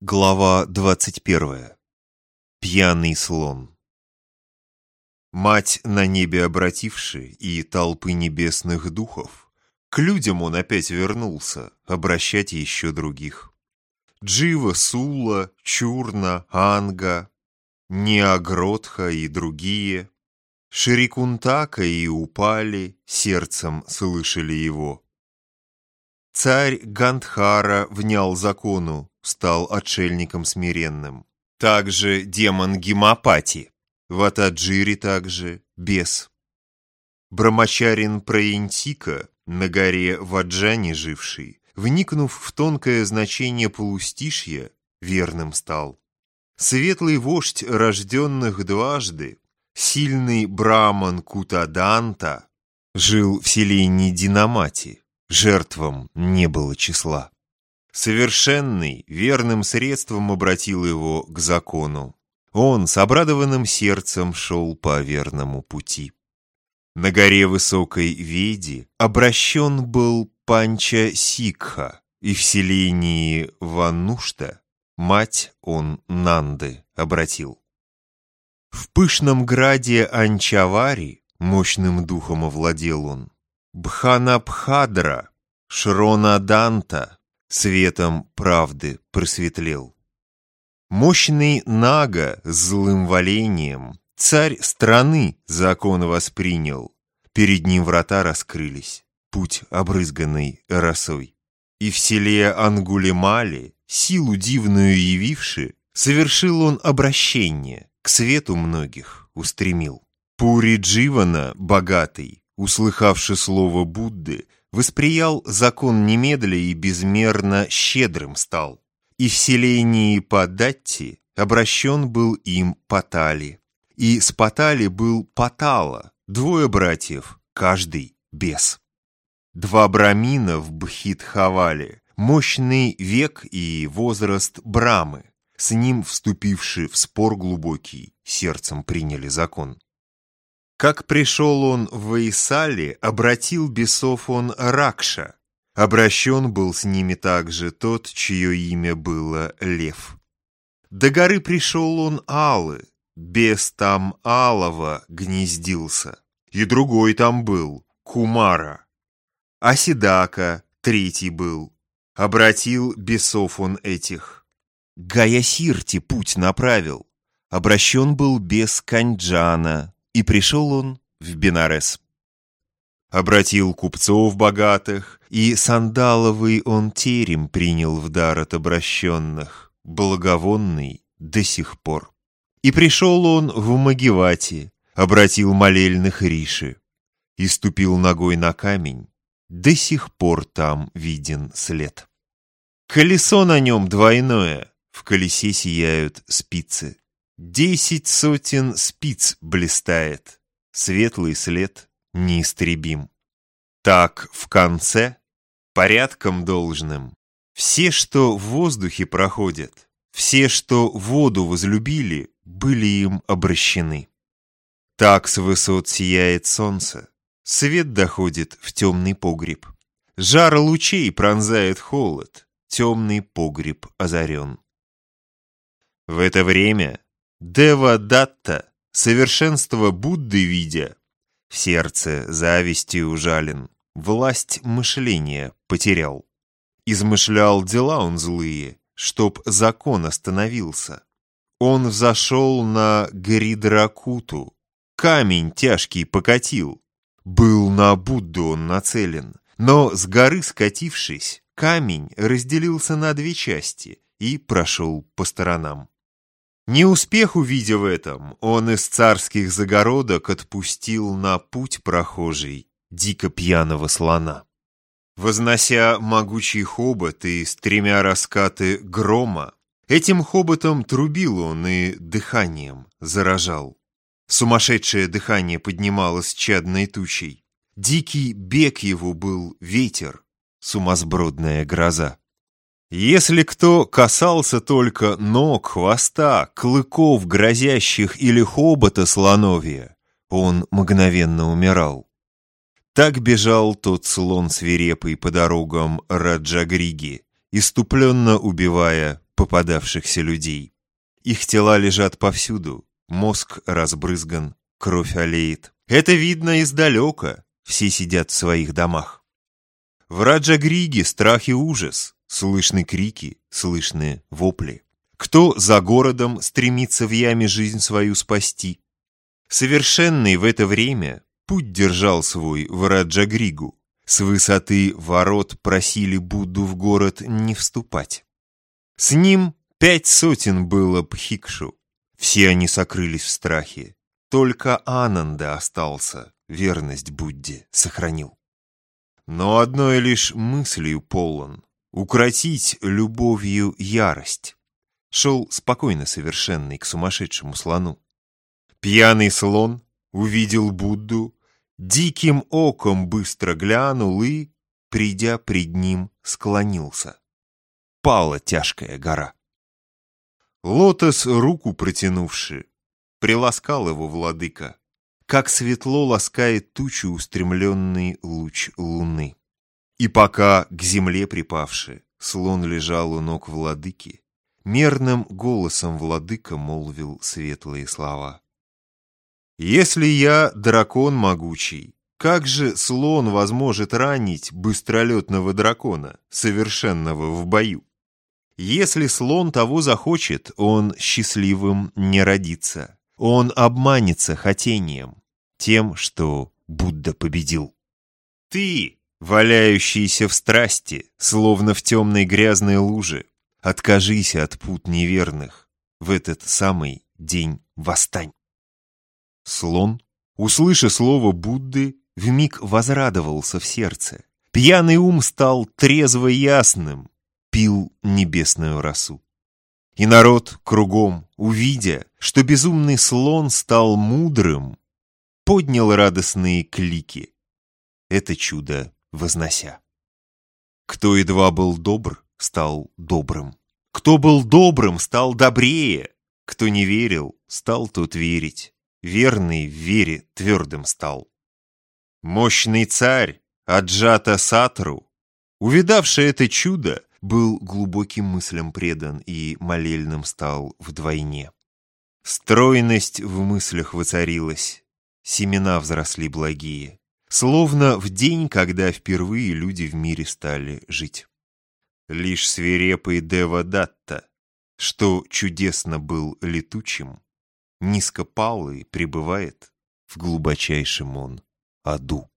Глава 21. Пьяный слон. Мать на небе обративши и толпы небесных духов, к людям он опять вернулся, обращать еще других. Джива, Сула, Чурна, Анга, Неагротха и другие, Ширикунтака и Упали сердцем слышали его. Царь Гандхара внял закону, стал отшельником смиренным. Также демон Гимапати, в Атаджире также бес. Брамачарин Праинтика, на горе Ваджане живший, вникнув в тонкое значение полустишья, верным стал. Светлый вождь рожденных дважды, сильный браман Кутаданта, жил в селении Динамати, жертвам не было числа. Совершенный, верным средством обратил его к закону. Он с обрадованным сердцем шел по верному пути. На горе высокой Веди обращен был Панча Сикха, и в селении Ванушта мать он Нанды обратил. В пышном граде Анчавари мощным духом овладел он. Бханабхадра, Шрона Данта, светом правды просветлел. Мощный Нага с злым валением, царь страны закон воспринял, перед ним врата раскрылись, путь обрызганный росой. И в селе Ангулемале, силу дивную явивши, совершил он обращение, к свету многих устремил. Пури Дживана, богатый, услыхавши слово Будды, восприял закон немедля и безмерно щедрым стал. И в селении Падатти обращен был им Патали. И с Патали был Патала, двое братьев, каждый без. Два брамина в Бхитхавале, мощный век и возраст Брамы, с ним вступивший в спор глубокий, сердцем приняли закон. Как пришел он в Ваисали, обратил бесов он Ракша. Обращен был с ними также тот, чье имя было Лев. До горы пришел он Алы, бес там Алова гнездился. И другой там был, Кумара. Асидака, третий был. Обратил бесов он этих. Гаясирти путь направил. Обращен был бес Канджана, и пришел он в Бенарес. Обратил купцов богатых, и сандаловый он терем принял в дар от обращенных, благовонный до сих пор. И пришел он в Магивати, обратил молельных риши, и ступил ногой на камень, до сих пор там виден след. Колесо на нем двойное, в колесе сияют спицы. Десять сотен спиц блистает, светлый след неистребим. Так в конце, порядком должным, все, что в воздухе проходят, все, что воду возлюбили, были им обращены. Так с высот сияет солнце, свет доходит в темный погреб. Жар лучей пронзает холод, темный погреб озарен. В это время Дева Датта, совершенство Будды видя, в сердце завистью ужален, власть мышления потерял. Измышлял дела он злые, чтоб закон остановился. Он взошел на Гридракуту, камень тяжкий покатил. Был на Будду он нацелен, но с горы скатившись, камень разделился на две части и прошел по сторонам. Не успех увидев этом, он из царских загородок отпустил на путь прохожий дико пьяного слона. Вознося могучий хобот и с тремя раскаты грома, этим хоботом трубил он и дыханием заражал. Сумасшедшее дыхание поднималось чадной тучей. Дикий бег его был ветер, сумасбродная гроза. Если кто касался только ног, хвоста, клыков грозящих или хобота слоновья, он мгновенно умирал. Так бежал тот слон свирепый по дорогам Раджагриги, иступленно убивая попадавшихся людей. Их тела лежат повсюду, мозг разбрызган, кровь олеет. Это видно издалека, все сидят в своих домах. В Раджагриге страх и ужас, слышны крики, слышны вопли. Кто за городом стремится в яме жизнь свою спасти? Совершенный в это время путь держал свой в Раджагригу. С высоты ворот просили Будду в город не вступать. С ним пять сотен было Пхикшу. Все они сокрылись в страхе. Только Ананда остался, верность Будде сохранил. Но одной лишь мыслью полон — укротить любовью ярость. Шел спокойно совершенный к сумасшедшему слону. Пьяный слон увидел Будду, диким оком быстро глянул и, придя пред ним, склонился. Пала тяжкая гора. Лотос, руку протянувши, приласкал его владыка, как светло ласкает тучу устремленный луч луны. И пока к земле припавши, слон лежал у ног владыки, мерным голосом владыка молвил светлые слова. «Если я дракон могучий, как же слон возможет ранить быстролетного дракона, совершенного в бою? Если слон того захочет, он счастливым не родится». Он обманется хотением, тем, что Будда победил. Ты, валяющийся в страсти, словно в темной грязной луже, откажись от пут неверных, в этот самый день восстань. Слон, услыша слово Будды, вмиг возрадовался в сердце. Пьяный ум стал трезво ясным, пил небесную росу. И народ кругом, увидя, что безумный слон стал мудрым, поднял радостные клики, это чудо вознося. Кто едва был добр, стал добрым. Кто был добрым, стал добрее. Кто не верил, стал тот верить. Верный в вере твердым стал. Мощный царь, Аджата Сатру, увидавший это чудо, был глубоким мыслям предан и молельным стал вдвойне. Стройность в мыслях воцарилась, семена взросли благие, словно в день, когда впервые люди в мире стали жить. Лишь свирепый Дева Датта, что чудесно был летучим, низко пал и пребывает в глубочайшем он аду.